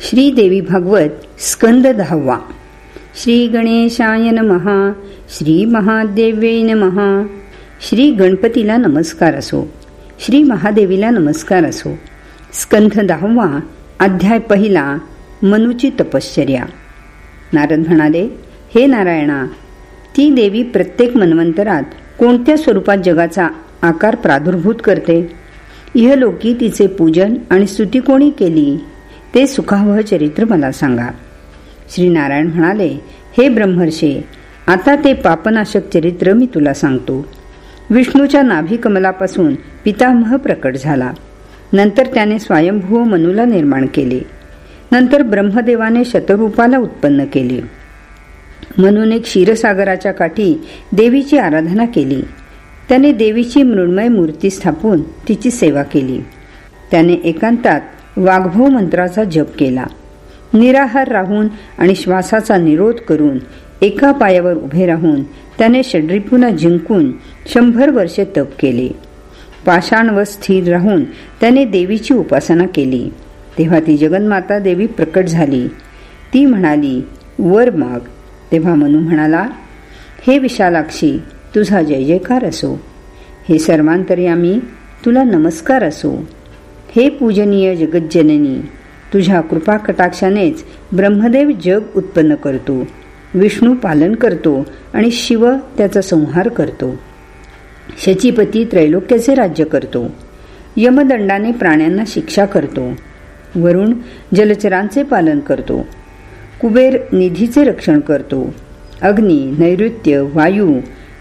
श्री देवी भागवत स्कंद दहावा. श्री गणेशाय नमहा श्री महादेवे नमहा श्री गणपतीला नमस्कार असो. श्री महादेवीला नमस्कार असो. स्कंध दहावा अध्याय पहिला मनुची तपश्चर्या. नारद म्हणाले हे नारायणा ती देवी प्रत्येक मन्वंतरात कोणत्या स्वरूपात जगाचा आकार प्रादुर्भूत करते? इहलोकी तिचे पूजन आणि स्तुती कोणी केली? ते सुखावह चरित्र मला सांगा. श्री नारायण म्हणाले हे ब्रह्मर्षे आता ते पापनाशक चरित्र मी तुला सांगतो. विष्णूच्या नाभी कमलापासून पितामह प्रकट झाला. नंतर त्याने स्वयंभू मनूला निर्माण केले. नंतर ब्रह्मदेवाने शतरूपाला उत्पन्न केले. मनूने क्षीरसागराच्या काठी देवीची आराधना केली. त्याने देवीची मृण्मय मूर्ती स्थापून तिची सेवा केली. त्याने एकांतात वाघभो मंत्राचा जप केला. निराहार राहून आणि श्वासाचा निरोध करून एका पायावर उभे राहून त्याने षड्रिपूना जिंकून शंभर वर्षे तप केले. पाषाण व स्थिर राहून त्याने देवीची उपासना केली. तेव्हा ती जगन्माता देवी प्रकट झाली. ती म्हणाली वर माग. तेव्हा मनू म्हणाला हे विशालाक्षी तुझा जय जयकार असो. हे सर्वांतरी आम्ही तुला नमस्कार असो. हे पूजनीय जगज्जननी तुझ्या कृपा कटाक्षानेच ब्रह्मदेव जग उत्पन्न करतो विष्णू पालन करतो आणि शिव त्याचा संहार करतो. शचीपती त्रैलोक्याचे राज्य करतो. यमदंडाने प्राण्यांना शिक्षा करतो. वरुण जलचरांचे पालन करतो. कुबेर निधीचे रक्षण करतो. अग्नी नैऋत्य वायू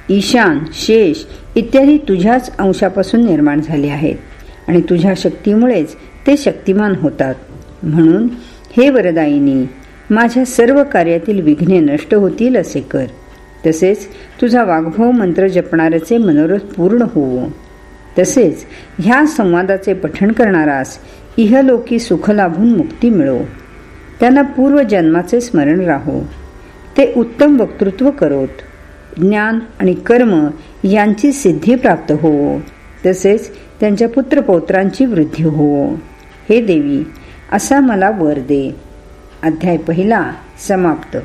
ईशान शेष इत्यादी तुझ्याच अंशापासून निर्माण झाले आहेत. आणि तुझ्या शक्तीमुळेच ते शक्तिमान होतात. म्हणून हे वरदायिनी माझ्या सर्व कार्यातील विघ्ने नष्ट होतील असे कर. तसेच तुझा वाघभव मंत्र जपणाऱ्याचे मनोरथ पूर्ण होवो. तसेच ह्या संवादाचे पठण करणारास इहलोकी सुख लाभून मुक्ती मिळो. त्यांना पूर्व जन्माचे स्मरण राहो. ते उत्तम वक्तृत्व करोत. ज्ञान आणि कर्म यांची सिद्धी प्राप्त होवो. तसेच त्यांच्या पुत्रपौत्रांची वृद्धी हो. हे देवी असा मला वर दे. अध्याय पहिला समाप्त.